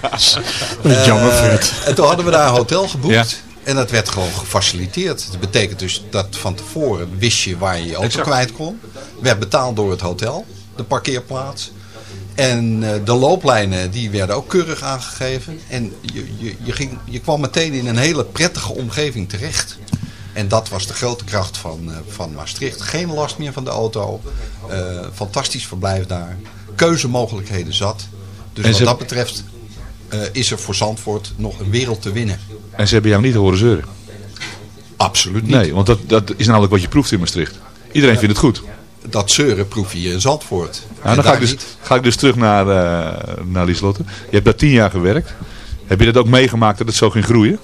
Dat is jammer, Eh, Fred. En toen hadden we daar een hotel geboekt. Ja. En dat werd gewoon gefaciliteerd. Dat betekent dus dat van tevoren wist je waar je je auto Exact. kwijt kon. Werd betaald door het hotel, de parkeerplaats. En eh, de looplijnen die werden ook keurig aangegeven. En je, je, je, ging, je kwam meteen in een hele prettige omgeving terecht. En dat was de grote kracht van, eh, van Maastricht. Geen last meer van de auto. Eh, fantastisch verblijf daar. Keuzemogelijkheden zat. Dus En wat ze- dat betreft eh, is er voor Zandvoort nog een wereld te winnen. En ze hebben jou niet horen zeuren. Absoluut niet. Nee, want dat, dat is namelijk wat je proeft in Maastricht. Iedereen vindt het goed. Dat zeuren proef je in Zandvoort. Nou, dan ga ik, dus, niet. ga ik dus terug naar, eh naar Lieslotte. Je hebt daar tien jaar gewerkt. Heb je dat ook meegemaakt dat het zo ging groeien?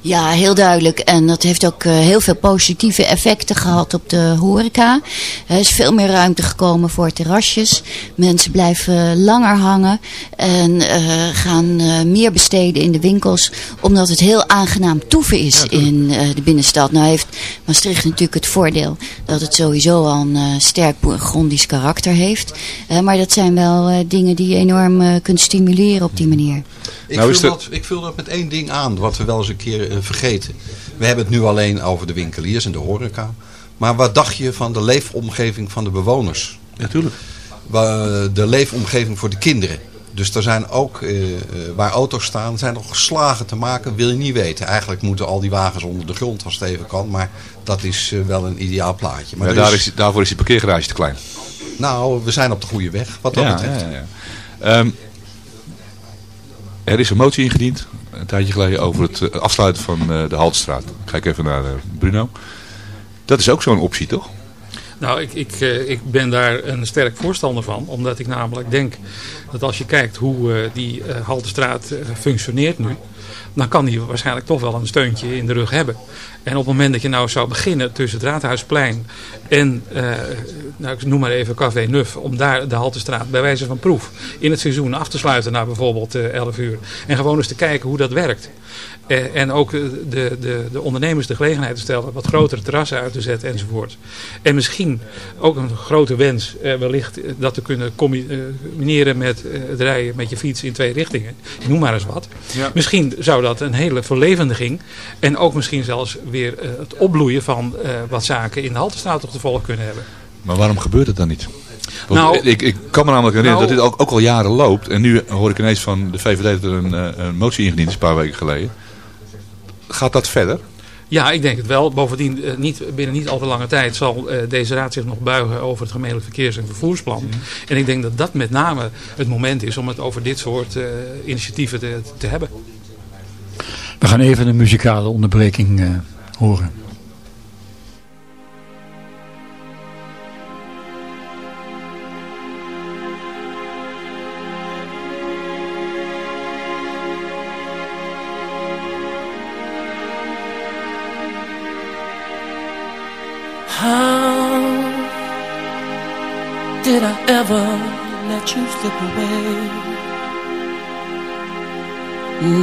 Ja, heel duidelijk. En dat heeft ook eh, heel veel positieve effecten gehad op de horeca. Er is veel meer ruimte gekomen voor terrasjes. Mensen blijven langer hangen en eh, gaan eh, meer besteden in de winkels. Omdat het heel aangenaam toeven is in eh, de binnenstad. Nou heeft Maastricht natuurlijk het voordeel dat het sowieso al een sterk Bourgondisch karakter heeft. Maar dat zijn wel eh, dingen die je enorm eh, kunt stimuleren op die manier. Ik, Nou, vul dat, ik vul dat met één ding aan, wat we wel eens een keer vergeten. We hebben het nu alleen over de winkeliers en de horeca. Maar wat dacht je van de leefomgeving van de bewoners? Natuurlijk. De leefomgeving voor de kinderen. Dus er zijn ook, eh, eh, waar auto's staan, zijn nog slagen te maken, wil je niet weten. Eigenlijk moeten al die wagens onder de grond als het even kan. Maar dat is eh, wel een ideaal plaatje. Maar Ja, er daar is, daarvoor is die parkeergarage te klein. Nou, we zijn op de goede weg, wat dat Ja, betreft. ja, ja. Ehm, er is een motie ingediend, een tijdje geleden, over het eh, afsluiten van eh, de Haltstraat. Kijk even naar eh, Bruno. Dat is ook zo'n optie, toch? Nou, ik, ik, ik ben daar een sterk voorstander van. Omdat ik namelijk denk dat als je kijkt hoe die Haltestraat functioneert nu. Dan kan die waarschijnlijk toch wel een steuntje in de rug hebben. En op het moment dat je nou zou beginnen tussen het Raadhuisplein en, eh, nou, ik noem maar even Café Nuf. Om daar de Haltestraat bij wijze van proef in het seizoen af te sluiten naar bijvoorbeeld eh 11 uur. En gewoon eens te kijken hoe dat werkt. Eh, en ook de, de, de ondernemers de gelegenheid te stellen wat grotere terrassen uit te zetten enzovoort. En misschien ook een grote wens eh, wellicht eh, dat te kunnen combi- combineren met eh, het rijden met je fiets in twee richtingen. Ik noem maar eens wat. Ja. Misschien zou dat een hele verlevendiging en ook misschien zelfs weer het opbloeien van eh, wat zaken in de Haltestraat toch te volgen kunnen hebben. Maar waarom gebeurt het dan niet? Want Nou- ik, ik kan me namelijk herinneren Nou- dat dit ook, ook al jaren loopt. En nu hoor ik ineens van de VVD dat er een, eh, een motie ingediend is een paar weken geleden. Gaat dat verder? Ja, ik denk het wel. Bovendien, eh, niet, binnen niet al te lange tijd zal eh, deze raad zich nog buigen over het gemeentelijk verkeers- en vervoersplan. En ik denk dat dat met name het moment is om het over dit soort eh, initiatieven te, te hebben. We gaan even een muzikale onderbreking eh, horen.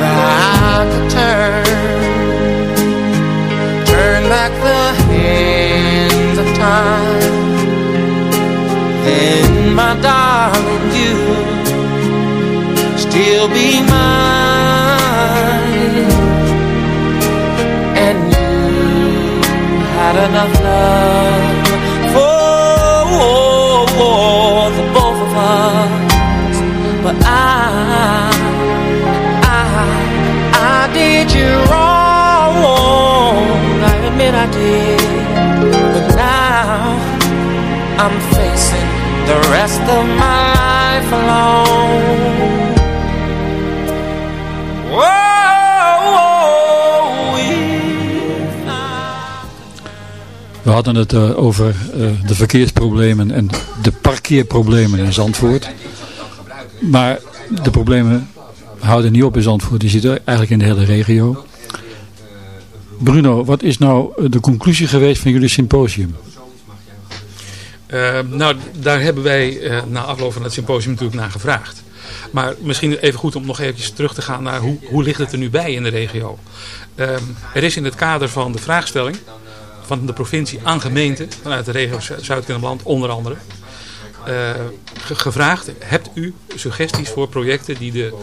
I could turn, turn back the hands of time, then my darling, you still be mine. And you had enough love I'm facing the rest of my life alone. We hadden het eh, over eh, de verkeersproblemen en de parkeerproblemen in Zandvoort. Maar de problemen houden niet op in Zandvoort. Die zitten eigenlijk in de hele regio. Bruno, wat is nou de conclusie geweest van jullie symposium? Uh, nou, daar hebben wij uh, na afloop van het symposium natuurlijk naar gevraagd. Maar misschien even goed om nog eventjes terug te gaan naar hoe, hoe ligt het er nu bij in de regio. Uh, er is in het kader van de vraagstelling van de provincie aan gemeenten vanuit de regio Zuid-Kennemerland onder andere uh, gevraagd, hebt u suggesties voor projecten die, de,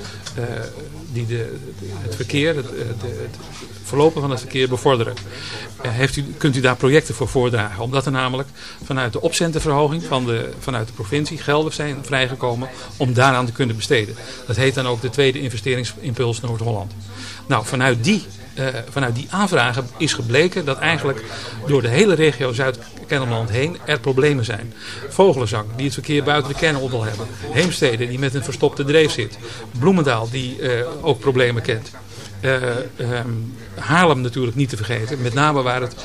die de, het verkeer, het, het, verlopen van het verkeer bevorderen? Uh, heeft u, kunt u daar projecten voor voordragen? Omdat er namelijk vanuit de opcentenverhoging van de, vanuit de provincie gelden zijn vrijgekomen om daaraan te kunnen besteden. Dat heet dan ook de tweede investeringsimpuls Noord-Holland. Nou, vanuit die uh, vanuit die aanvragen is gebleken dat eigenlijk door de hele regio Zuid-Kennemerland heen er problemen zijn. Vogelenzang, die het verkeer buiten de kern wil hebben. Heemstede, die met een verstopte dreef zit. Bloemendaal, die uh, ook problemen kent. Uh, um, Haarlem natuurlijk niet te vergeten. Met name waar het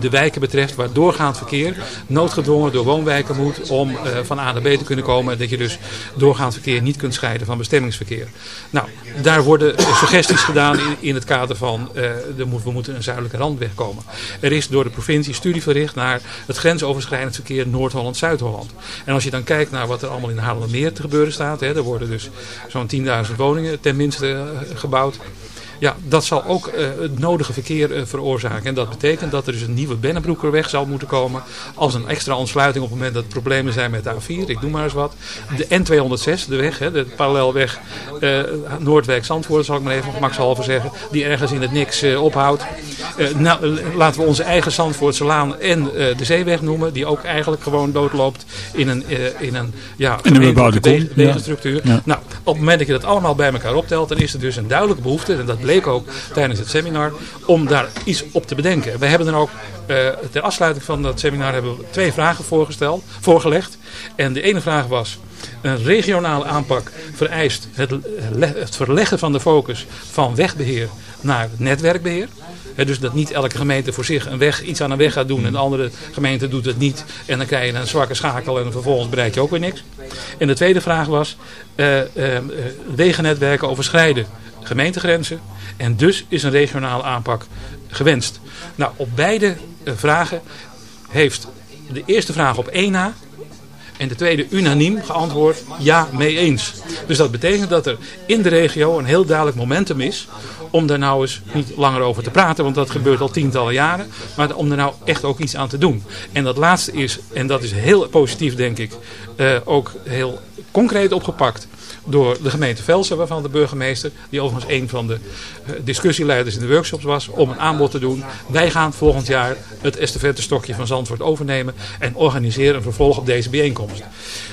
de, wijken betreft waar doorgaand verkeer noodgedwongen door woonwijken moet om uh, van A naar B te kunnen komen. Dat je dus doorgaand verkeer niet kunt scheiden van bestemmingsverkeer. Nou, daar worden suggesties gedaan in, in het kader van de, we moeten een zuidelijke randweg komen. Er is door de provincie studie verricht naar het grensoverschrijdend verkeer Noord-Holland-Zuid-Holland. En als je dan kijkt naar wat er allemaal in Haarlemmermeer te gebeuren staat. Hè, er worden dus zo'n 10.000 woningen tenminste gebouwd. Ja, dat zal ook uh, het nodige verkeer uh, veroorzaken. En dat betekent dat er dus een nieuwe Bennebroekerweg zal moeten komen. Als een extra ontsluiting op het moment dat er problemen zijn met de A4. Ik doe maar eens wat. De N206, de weg, hè, de parallelweg uh, Noordwijk-Zandvoort, zal ik maar even gemakshalve zeggen. Die ergens in het niks ophoudt. nou, laten we onze eigen Zandvoortse Laan en de Zeeweg noemen. Die ook eigenlijk gewoon doodloopt in een, in een, ja, in een bebouwde kom. wegenstructuur. Ja. Nou, op het moment dat je dat allemaal bij elkaar optelt, dan is er dus een duidelijke behoefte. En dat bleek ook tijdens het seminar, om daar iets op te bedenken. We hebben dan ook uh, ter afsluiting van dat seminar hebben we twee vragen voorgesteld, voorgelegd. En de ene vraag was, een regionale aanpak vereist het, verleggen van de focus van wegbeheer naar netwerkbeheer. He, dus dat niet elke gemeente voor zich een weg, iets aan een weg gaat doen en de andere gemeente doet het niet. En dan krijg je een zwakke schakel en vervolgens bereik je ook weer niks. En de tweede vraag was, uh, uh, wegennetwerken overschrijden gemeentegrenzen. En dus is een regionale aanpak gewenst. Nou, op beide uh, vragen heeft de eerste vraag op één na en de tweede unaniem geantwoord ja mee eens. Dus dat betekent dat er in de regio een heel duidelijk momentum is om daar nou eens niet langer over te praten, want dat gebeurt al tientallen jaren, maar om er nou echt ook iets aan te doen. En dat laatste is, en dat is heel positief denk ik, uh, ook heel concreet opgepakt door de gemeente Velsen, waarvan de burgemeester, die overigens een van de discussieleiders in de workshops was, om een aanbod te doen. Wij gaan volgend jaar het estafettestokje van Zandvoort overnemen en organiseren een vervolg op deze bijeenkomst.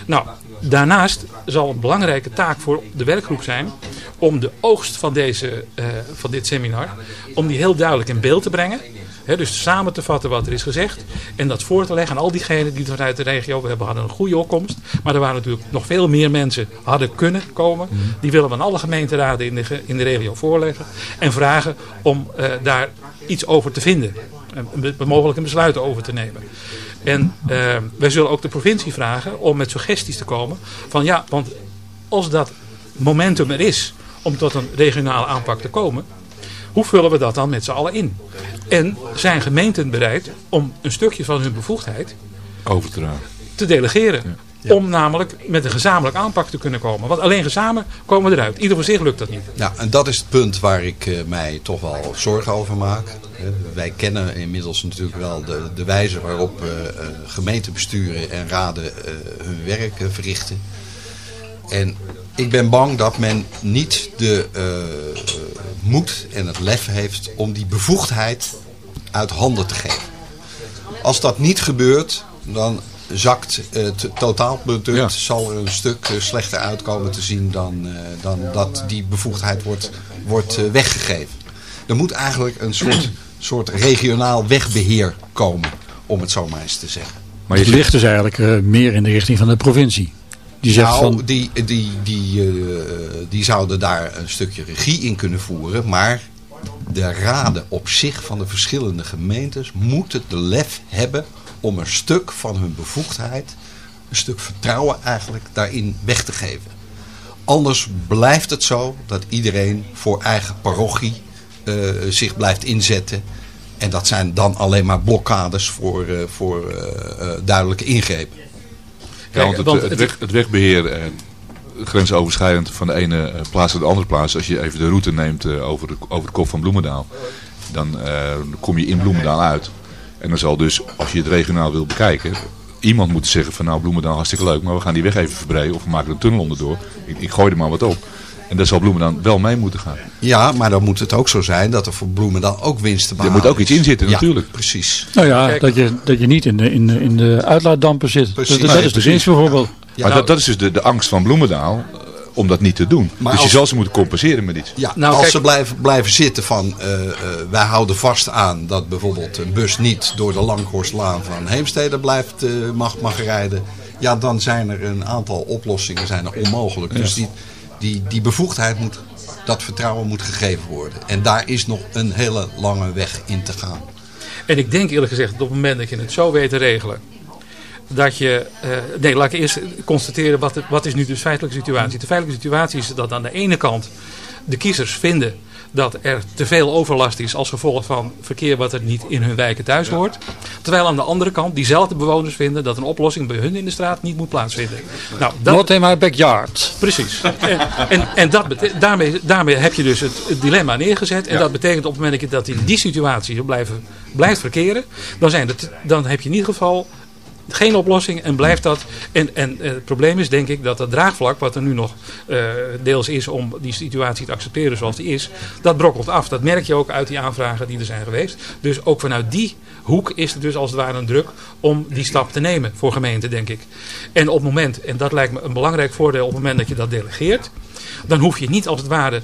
Nou, daarnaast zal een belangrijke taak voor de werkgroep zijn om de oogst van, deze, uh, van dit seminar, om die heel duidelijk in beeld te brengen. Dus samen te vatten wat er is gezegd en dat voor te leggen aan al diegenen die vanuit de regio, we hebben hadden een goede opkomst, maar er waren natuurlijk nog veel meer mensen hadden kunnen komen. Die willen we aan alle gemeenteraden in de, in de regio voorleggen en vragen om eh, daar iets over te vinden. En mogelijk een besluit over te nemen. En eh, wij zullen ook de provincie vragen om met suggesties te komen van ja, want als dat momentum er is om tot een regionale aanpak te komen, hoe vullen we dat dan met z'n allen in? En zijn gemeenten bereid om een stukje van hun bevoegdheid Over te dragen. te delegeren? Om namelijk met een gezamenlijk aanpak te kunnen komen. Want alleen samen komen we eruit. Ieder voor zich lukt dat niet. Ja, en dat is het punt waar ik eh, mij toch wel zorgen over maak. Eh, wij kennen inmiddels natuurlijk wel de, de wijze waarop eh, eh, gemeentebesturen en raden eh, hun werk verrichten. En ik ben bang dat men niet de eh, eh, moed en het lef heeft om die bevoegdheid uit handen te geven. Als dat niet gebeurt, dan zakt het totaalproduct, zal er een stuk eh, slechter uitkomen te zien dan, eh, dan dat die bevoegdheid wordt, wordt eh, weggegeven. Er moet eigenlijk een soort, soort regionaal wegbeheer komen, om het zo maar eens te zeggen. Maar het ligt dus eigenlijk eh, meer in de richting van de provincie. Die zegt nou, van, die, die, die, eh, die zouden daar een stukje regie in kunnen voeren. Maar de raden op zich van de verschillende gemeentes moeten de lef hebben om een stuk van hun bevoegdheid, een stuk vertrouwen eigenlijk, daarin weg te geven. Anders blijft het zo dat iedereen voor eigen parochie eh, zich blijft inzetten. En dat zijn dan alleen maar blokkades voor, eh, voor duidelijke ingrepen. Ja, want het, het, weg, het wegbeheer, eh, grensoverschrijdend van de ene eh, plaats naar de andere plaats. Als je even de route neemt eh, over, de, over de kop van Bloemendaal. Dan eh, kom je in Bloemendaal uit. En dan zal dus, als je het regionaal wil bekijken, iemand moeten zeggen van nou Bloemendaal hartstikke leuk. Maar we gaan die weg even verbreden of we maken een tunnel onderdoor. Ik, ik gooi er maar wat op. En daar zal Bloemendaal wel mee moeten gaan. Ja, maar dan moet het ook zo zijn dat er voor Bloemendaal ook winst te Er behalen moet ook iets in zitten Ja, natuurlijk. precies. nou ja, dat je, dat je niet in de, in de, in de uitlaatdampen zit. Precies. Dat, dat Nee, is de winst bijvoorbeeld. maar dat, dat is dus de, de angst van Bloemendaal eh, om dat niet te doen. Maar dus als- je zal ze moeten compenseren met iets. Ja, Nou, als kijk- ze blijven, blijven zitten van eh, eh, wij houden vast aan dat bijvoorbeeld een bus niet door de Langhorstlaan van Heemstede blijft, mag, mag rijden. Ja, dan zijn er een aantal oplossingen zijn er onmogelijk. Dus die, die, die bevoegdheid moet, dat vertrouwen moet gegeven worden. En daar is nog een hele lange weg in te gaan. En ik denk eerlijk gezegd, op het moment dat je het zo weet te regelen. Dat je, eh, nee, laat ik eerst constateren wat, wat is nu de feitelijke situatie. De feitelijke situatie is dat aan de ene kant de kiezers vinden dat er te veel overlast is als gevolg van verkeer wat er niet in hun wijken thuis hoort. Terwijl aan de andere kant diezelfde bewoners vinden dat een oplossing bij hun in de straat niet moet plaatsvinden. Nou, dat, Not in my backyard. Precies. En, en, en dat daarmee, daarmee heb je dus het, het dilemma neergezet. En dat betekent op het moment dat je dat in die situatie blijven, blijft verkeren, dan, zijn het, dan heb je in ieder geval geen oplossing en blijft dat. En, en eh, het probleem is denk ik dat het draagvlak, wat er nu nog eh, deels is om die situatie te accepteren zoals die is, dat brokkelt af. Dat merk je ook uit die aanvragen die er zijn geweest. Dus ook vanuit die hoek is er dus als het ware een druk om die stap te nemen voor gemeenten, denk ik. En op het moment, en dat lijkt me een belangrijk voordeel, op het moment dat je dat delegeert, dan hoef je niet als het ware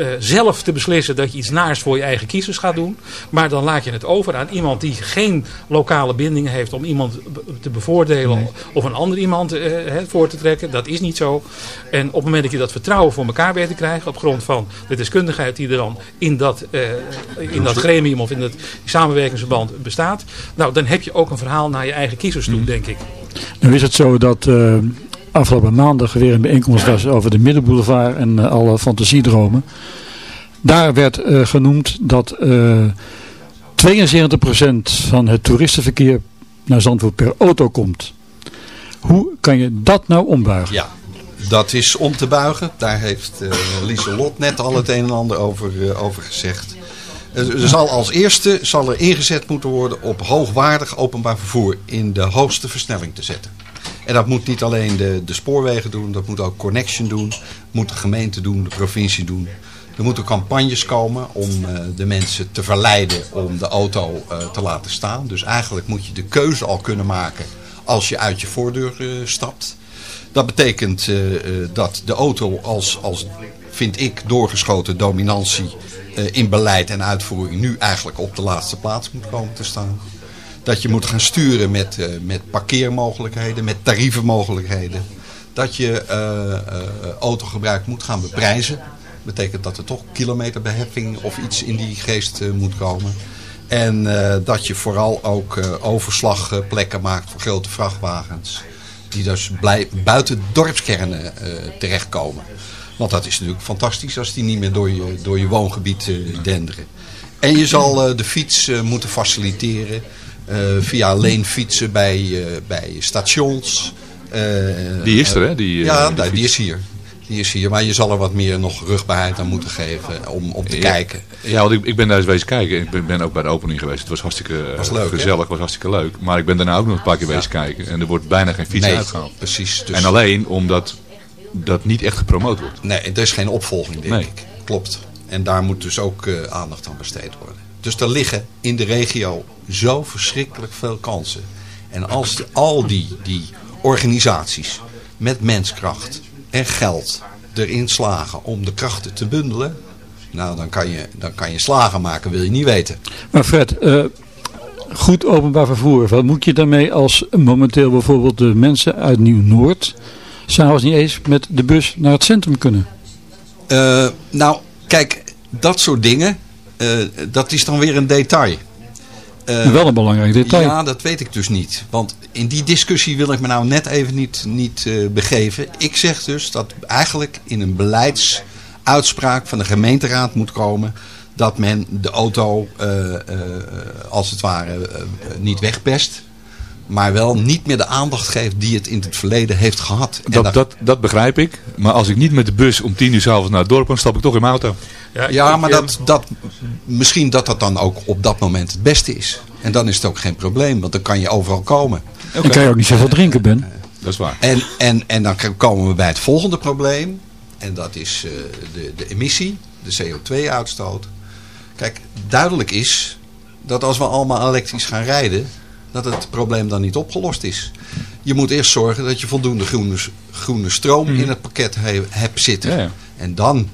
eh, zelf te beslissen dat je iets naars voor je eigen kiezers gaat doen. Maar dan laat je het over aan iemand die geen lokale bindingen heeft om iemand te bevoordelen of een ander iemand eh, hè, voor te trekken. Dat is niet zo. En op het moment dat je dat vertrouwen voor elkaar weet te krijgen op grond van de deskundigheid die er dan in dat, eh, in dat gremium of in dat samenwerkingsverband bestaat. Nou, dan heb je ook een verhaal naar je eigen kiezers toe, denk ik. Nu is het zo dat eh, afgelopen maandag weer een bijeenkomst was over de Middenboulevard en eh, alle fantasiedromen. Daar werd eh, genoemd dat eh 72% van het toeristenverkeer naar Zandvoort per auto komt. Hoe kan je dat nou ombuigen? Ja, dat is om te buigen. Daar heeft uh, Lieselot net al het een en ander over, over gezegd. Er zal als eerste zal er ingezet moeten worden op hoogwaardig openbaar vervoer in de hoogste versnelling te zetten. En dat moet niet alleen de, de spoorwegen doen, dat moet ook Connection doen, moet de gemeente doen, de provincie doen. Er moeten campagnes komen om uh, de mensen te verleiden om de auto uh, te laten staan. Dus eigenlijk moet je de keuze al kunnen maken als je uit je voordeur uh, stapt. Dat betekent dat de auto als, als, vind ik, doorgeschoten dominantie eh, in beleid en uitvoering nu eigenlijk op de laatste plaats moet komen te staan. Dat je moet gaan sturen met, eh, met parkeermogelijkheden, met tarievenmogelijkheden. Dat je eh, eh, autogebruik moet gaan beprijzen. Betekent dat er toch kilometerbeheffing of iets in die geest moet komen. En dat je vooral ook overslagplekken maakt voor grote vrachtwagens. Die dus buiten dorpskernen terechtkomen. Want dat is natuurlijk fantastisch als die niet meer door je, door je woongebied denderen. En je zal de fiets moeten faciliteren via leenfietsen bij, eh, bij stations. Eh, Die is er, eh, hè, die, eh, ja, die is hier. Die is hier, maar je zal er wat meer nog rugbaarheid aan moeten geven om, om te Ja, kijken. Ja, want ik, ik ben daar eens wezen kijken. Ik ben, ben ook bij de opening geweest. Het was hartstikke eh, Was leuk, gezellig, was hartstikke leuk. Maar ik ben daarna ook nog een paar keer wezen kijken. En er wordt bijna geen fiets Nee, uitgehaald. precies. Dus- En alleen omdat dat niet echt gepromoot wordt. Nee, er is geen opvolging, denk Nee. ik. Klopt. En daar moet dus ook eh, aandacht aan besteed worden. Dus er liggen in de regio zo verschrikkelijk veel kansen. En als al die, die organisaties met menskracht en geld erin slagen om de krachten te bundelen... Nou, dan kan je, dan kan je slagen maken, wil je niet weten. Maar Fred, eh, goed openbaar vervoer. Wat moet je daarmee als momenteel bijvoorbeeld de mensen uit Nieuw-Noord... s'avonds niet eens met de bus naar het centrum kunnen? Eh, nou, kijk, dat soort dingen, dat is dan weer een detail. Eh, Wel een belangrijk detail. Ja, dat weet ik dus niet. Want in die discussie wil ik me nou net even niet, niet eh, begeven. Ik zeg dus dat eigenlijk in een beleidsuitspraak van de gemeenteraad moet komen... dat men de auto eh, eh, als het ware eh, niet wegpest... maar wel niet meer de aandacht geeft die het in het verleden heeft gehad. Dat, daar- dat, dat begrijp ik. Maar als ik niet met de bus om tien uur s'avonds naar het dorp kan, stap ik toch in mijn auto. Ja, maar dat, dat, misschien dat dat dan ook op dat moment het beste is. En dan is het ook geen probleem, want dan kan je overal komen. Dan kan je ook niet zoveel drinken, Ben. Dat is waar. En, en, en dan komen we bij het volgende probleem. En dat is eh, de, de emissie, de CO2-uitstoot. Kijk, duidelijk is dat als we allemaal elektrisch gaan rijden... dat het probleem dan niet opgelost is. Je moet eerst zorgen dat je voldoende groene, groene stroom in het pakket he- hebt zitten. Ja, ja. En dan,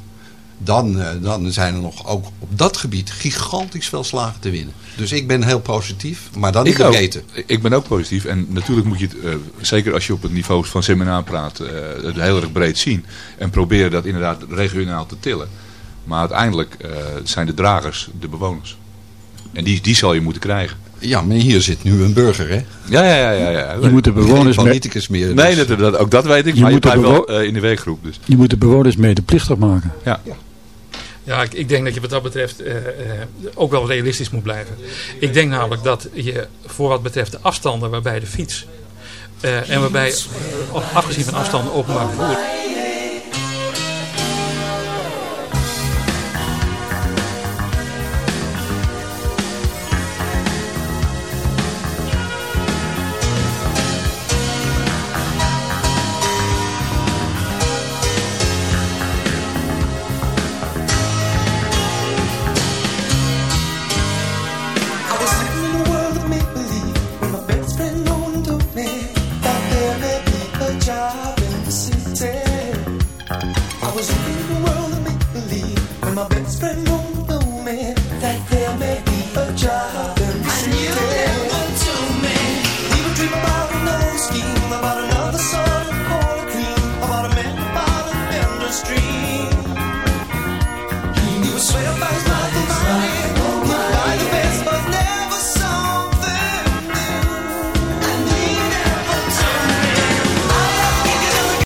dan, eh, dan zijn er nog ook op dat gebied gigantisch veel slagen te winnen. Dus ik ben heel positief, maar dan ook. breedte. Ik ben ook positief. En natuurlijk moet je het, eh, zeker als je op het niveau van seminar praat, eh, het heel erg breed zien. En proberen dat inderdaad regionaal te tillen. Maar uiteindelijk zijn de dragers de bewoners. En die, die zal je moeten krijgen. Ja, maar hier zit nu een burger, hè? Ja, ja, ja. ja, ja. Je moet de bewoners Geen politicus meer. Nee, dus- dat, dat, ook dat weet ik. Je maar je moet blijft wel eh, in de weekgroep. Dus. Je moet de bewoners medeplichtig maken. Ja. Ja, ik, ik denk dat je wat dat betreft eh, eh, ook wel realistisch moet blijven. Ik denk namelijk dat je voor wat betreft de afstanden waarbij de fiets eh, en waarbij, eh, afgezien van afstanden, openbaar vervoer.